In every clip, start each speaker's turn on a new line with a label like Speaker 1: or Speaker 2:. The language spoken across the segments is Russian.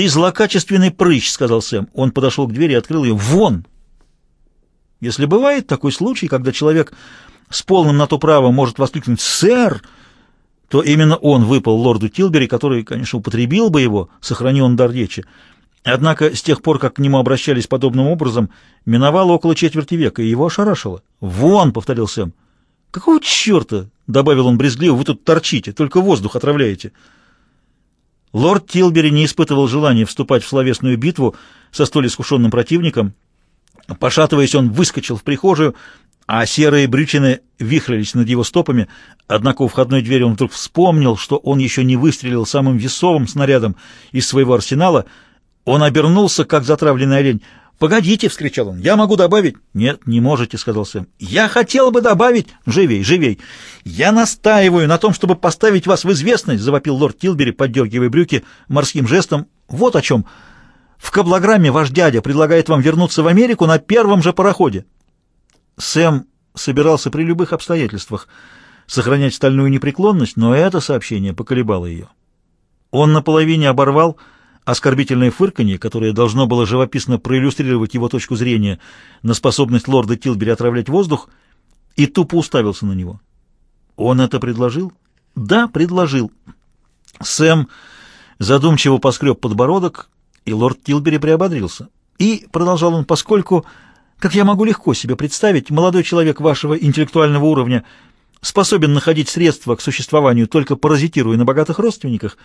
Speaker 1: «Ты злокачественный прыщ», — сказал Сэм. Он подошел к двери и открыл ее. «Вон!» Если бывает такой случай, когда человек с полным на то правом может воскликнуть «Сэр!», то именно он выпал лорду Тилбери, который, конечно, употребил бы его, сохранил он дар речи. Однако с тех пор, как к нему обращались подобным образом, миновало около четверти века, и его ошарашило. «Вон!» — повторил Сэм. «Какого черта?» — добавил он брезгливо. «Вы тут торчите, только воздух отравляете». Лорд Тилбери не испытывал желания вступать в словесную битву со столь искушенным противником. Пошатываясь, он выскочил в прихожую, а серые брючины вихрились над его стопами, однако у входной двери он вдруг вспомнил, что он еще не выстрелил самым весовым снарядом из своего арсенала. Он обернулся, как затравленный олень. «Погодите!» — вскричал он. «Я могу добавить?» «Нет, не можете», — сказал Сэм. «Я хотел бы добавить...» «Живей, живей!» «Я настаиваю на том, чтобы поставить вас в известность», — завопил лорд Тилбери, поддергивая брюки морским жестом. «Вот о чем. В каблограмме ваш дядя предлагает вам вернуться в Америку на первом же пароходе». Сэм собирался при любых обстоятельствах сохранять стальную непреклонность, но это сообщение поколебало ее. Он наполовине оборвал оскорбительное фырканье, которое должно было живописно проиллюстрировать его точку зрения на способность лорда Тилбери отравлять воздух, и тупо уставился на него. Он это предложил? Да, предложил. Сэм задумчиво поскреб подбородок, и лорд Тилбери приободрился. И, продолжал он, поскольку, как я могу легко себе представить, молодой человек вашего интеллектуального уровня способен находить средства к существованию, только паразитируя на богатых родственниках,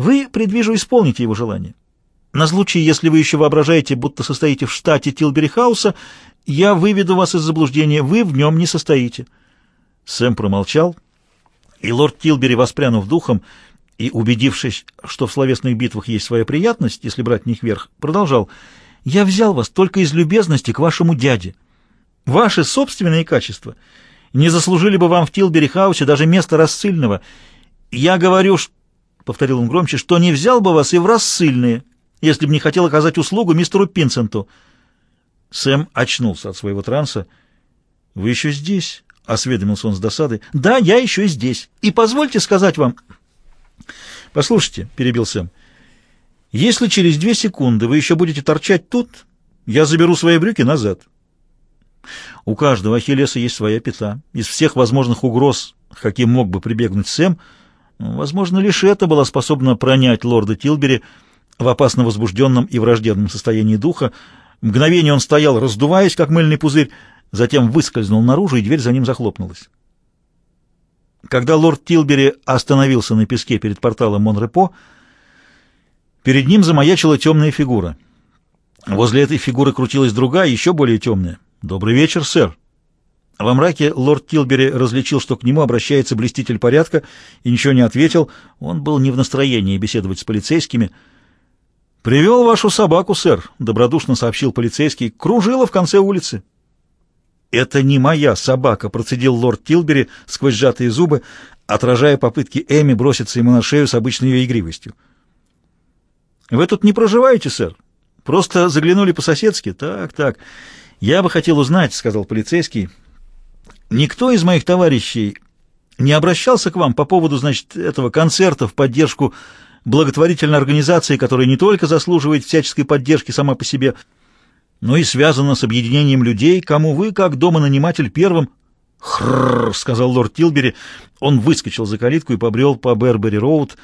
Speaker 1: вы, предвижу, исполните его желание. На случай, если вы еще воображаете, будто состоите в штате Тилбери-хауса, я выведу вас из заблуждения, вы в нем не состоите». Сэм промолчал, и лорд Тилбери, воспрянув духом и убедившись, что в словесных битвах есть своя приятность, если брать в них верх, продолжал, «Я взял вас только из любезности к вашему дяде. Ваши собственные качества не заслужили бы вам в Тилбери-хаусе даже места рассыльного. Я говорю, что — повторил он громче, — что не взял бы вас и в рассыльные, если бы не хотел оказать услугу мистеру Пинсенту. Сэм очнулся от своего транса. — Вы еще здесь? — осведомился он с досадой. — Да, я еще здесь. И позвольте сказать вам... — Послушайте, — перебил Сэм, — если через две секунды вы еще будете торчать тут, я заберу свои брюки назад. У каждого Ахиллеса есть своя пята. Из всех возможных угроз, каким мог бы прибегнуть Сэм, — Возможно, лишь это было способно пронять лорда Тилбери в опасно возбужденном и враждебном состоянии духа. Мгновение он стоял, раздуваясь, как мыльный пузырь, затем выскользнул наружу, и дверь за ним захлопнулась. Когда лорд Тилбери остановился на песке перед порталом Монрепо, перед ним замаячила темная фигура. Возле этой фигуры крутилась другая, еще более темная. «Добрый вечер, сэр!» Во мраке лорд Тилбери различил, что к нему обращается блеститель порядка, и ничего не ответил. Он был не в настроении беседовать с полицейскими. «Привел вашу собаку, сэр», — добродушно сообщил полицейский. «Кружила в конце улицы». «Это не моя собака», — процедил лорд Тилбери сквозь сжатые зубы, отражая попытки Эми броситься ему на шею с обычной ее игривостью. «Вы тут не проживаете, сэр? Просто заглянули по-соседски? Так, так. Я бы хотел узнать», — сказал полицейский, — Никто из моих товарищей не обращался к вам по поводу, значит, этого концерта в поддержку благотворительной организации, которая не только заслуживает всяческой поддержки сама по себе, но и связана с объединением людей, кому вы, как дома-наниматель, первым... «Хрррр», — сказал лорд Тилбери. Он выскочил за калитку и побрел по Бербери-Роуд,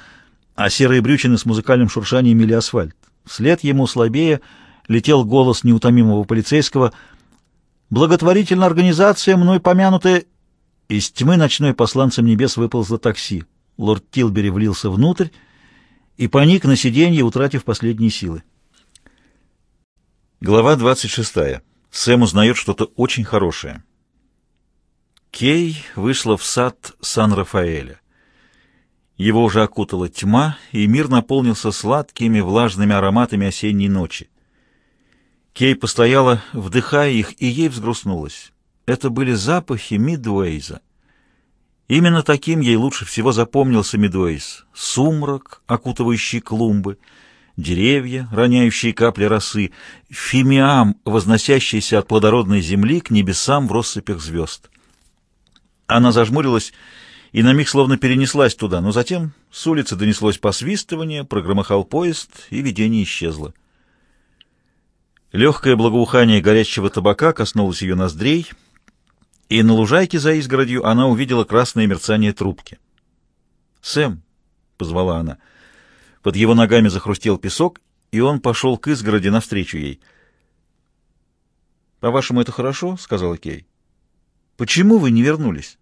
Speaker 1: а серые брючины с музыкальным шуршанием мели асфальт. Вслед ему слабее летел голос неутомимого полицейского — Благотворительная организация, мной помянутая...» Из тьмы ночной посланцем небес выползло такси. Лорд Тилбери влился внутрь и паник на сиденье, утратив последние силы. Глава 26. Сэм узнает что-то очень хорошее. Кей вышла в сад Сан-Рафаэля. Его уже окутала тьма, и мир наполнился сладкими влажными ароматами осенней ночи. Кей постояла, вдыхая их, и ей взгрустнулось. Это были запахи Мидуэйза. Именно таким ей лучше всего запомнился Мидуэйз. Сумрак, окутывающий клумбы, деревья, роняющие капли росы, фимиам, возносящийся от плодородной земли к небесам в россыпях звезд. Она зажмурилась и на миг словно перенеслась туда, но затем с улицы донеслось посвистывание, прогромыхал поезд, и видение исчезло. Легкое благоухание горящего табака коснулось ее ноздрей, и на лужайке за изгородью она увидела красное мерцание трубки. «Сэм!» — позвала она. Под его ногами захрустел песок, и он пошел к изгороди навстречу ей. «По-вашему, это хорошо?» — сказала Кей. «Почему вы не вернулись?»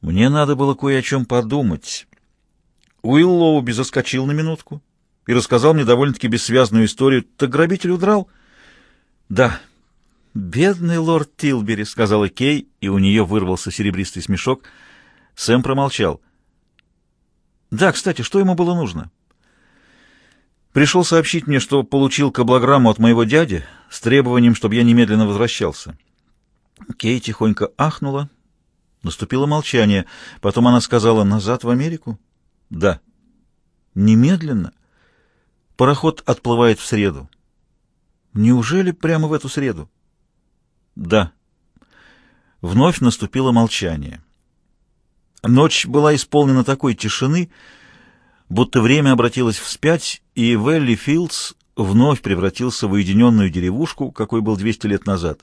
Speaker 1: «Мне надо было кое о чем подумать». Уилл Лоуби заскочил на минутку и рассказал мне довольно-таки бессвязную историю. Так грабитель удрал? Да. Бедный лорд Тилбери, сказала Кей, и у нее вырвался серебристый смешок. Сэм промолчал. Да, кстати, что ему было нужно? Пришел сообщить мне, что получил каблограмму от моего дяди с требованием, чтобы я немедленно возвращался. Кей тихонько ахнула. Наступило молчание. Потом она сказала, «Назад в Америку?» «Да». «Немедленно?» Пароход отплывает в среду. Неужели прямо в эту среду? Да. Вновь наступило молчание. Ночь была исполнена такой тишины, будто время обратилось вспять, и Велли Филдс вновь превратился в уединенную деревушку, какой был 200 лет назад.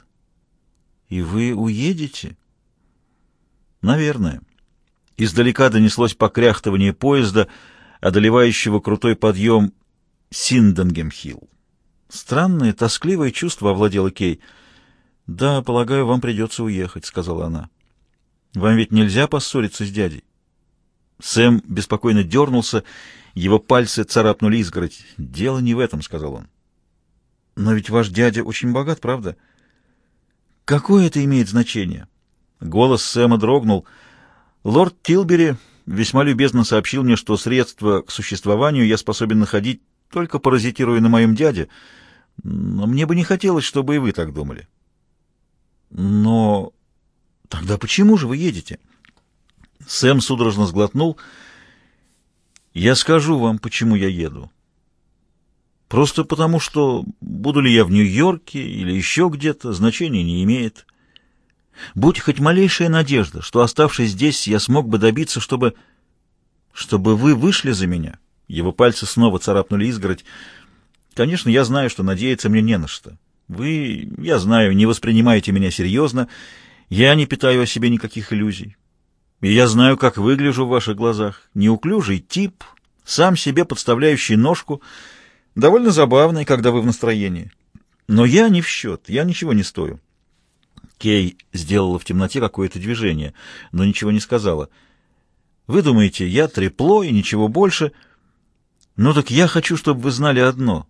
Speaker 1: «И вы уедете?» «Наверное». Издалека донеслось покряхтывание поезда, одолевающего крутой подъем Синденгем-Хилл. Странное, тоскливое чувство овладело Кей. «Да, полагаю, вам придется уехать», — сказала она. «Вам ведь нельзя поссориться с дядей». Сэм беспокойно дернулся, его пальцы царапнули изгородь. «Дело не в этом», — сказал он. «Но ведь ваш дядя очень богат, правда?» «Какое это имеет значение?» Голос Сэма дрогнул. «Лорд Тилбери весьма любезно сообщил мне, что средства к существованию я способен находить только паразитируя на моем дяде. Но мне бы не хотелось, чтобы и вы так думали. Но тогда почему же вы едете? Сэм судорожно сглотнул. Я скажу вам, почему я еду. Просто потому, что буду ли я в Нью-Йорке или еще где-то, значения не имеет. Будь хоть малейшая надежда, что, оставшись здесь, я смог бы добиться, чтобы... чтобы вы вышли за меня — его пальцы снова царапнули изгородь. Конечно, я знаю, что надеяться мне не на что. Вы, я знаю, не воспринимаете меня серьезно. Я не питаю о себе никаких иллюзий. И я знаю, как выгляжу в ваших глазах. Неуклюжий тип, сам себе подставляющий ножку, довольно забавный, когда вы в настроении. Но я не в счет, я ничего не стою. Кей сделала в темноте какое-то движение, но ничего не сказала. Вы думаете, я трепло и ничего больше — ну так я хочу, чтобы вы знали одно.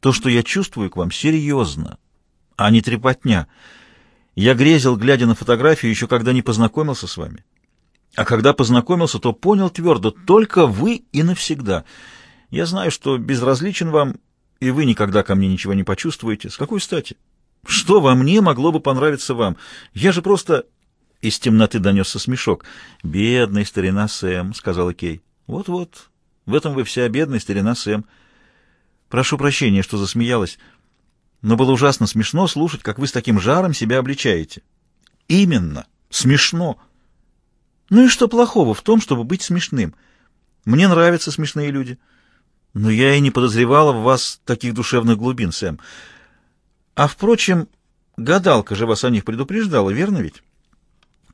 Speaker 1: То, что я чувствую к вам, серьезно, а не трепотня. Я грезил, глядя на фотографию, еще когда не познакомился с вами. А когда познакомился, то понял твердо, только вы и навсегда. Я знаю, что безразличен вам, и вы никогда ко мне ничего не почувствуете. С какой стати? Что во мне могло бы понравиться вам? Я же просто...» Из темноты донесся смешок. «Бедный старина Сэм», — сказала Кей. «Вот-вот, в этом вы вся бедная старина Сэм. Прошу прощения, что засмеялась, но было ужасно смешно слушать, как вы с таким жаром себя обличаете. Именно, смешно. Ну и что плохого в том, чтобы быть смешным? Мне нравятся смешные люди. Но я и не подозревала в вас таких душевных глубин, Сэм. А, впрочем, гадалка же вас о них предупреждала, верно ведь?